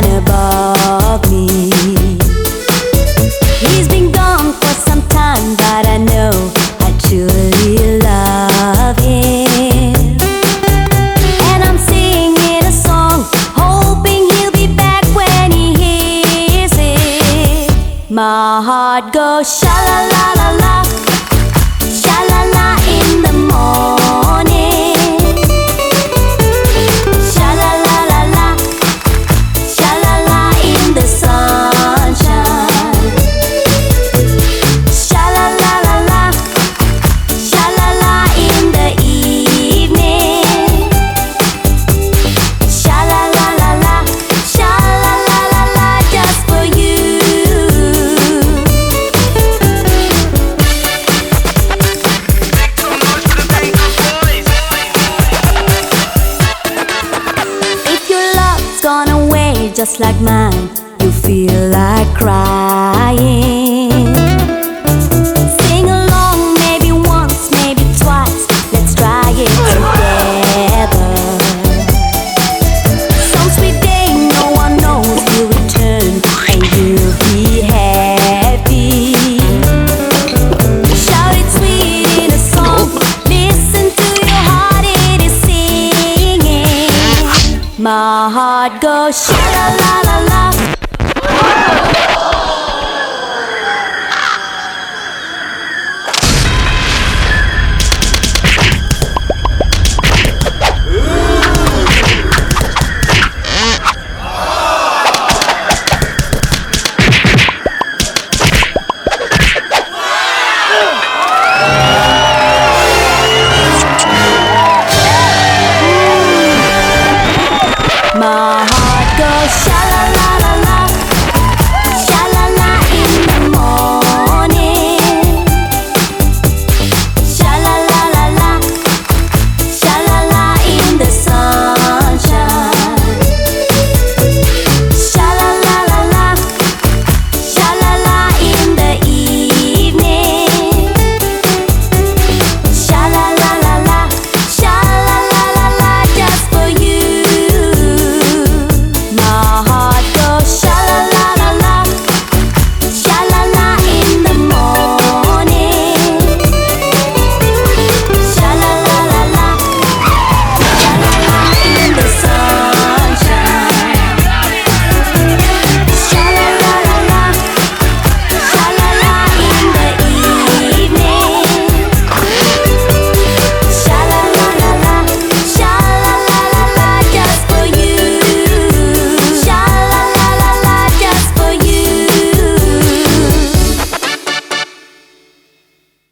man me. He's been gone for some time, but I know I truly love him. And I'm singing a song, hoping he'll be back when he hears it. My heart goes sha la la la la, sha la la in the morning. just like mine, you feel like crying. God go. Sha la la la la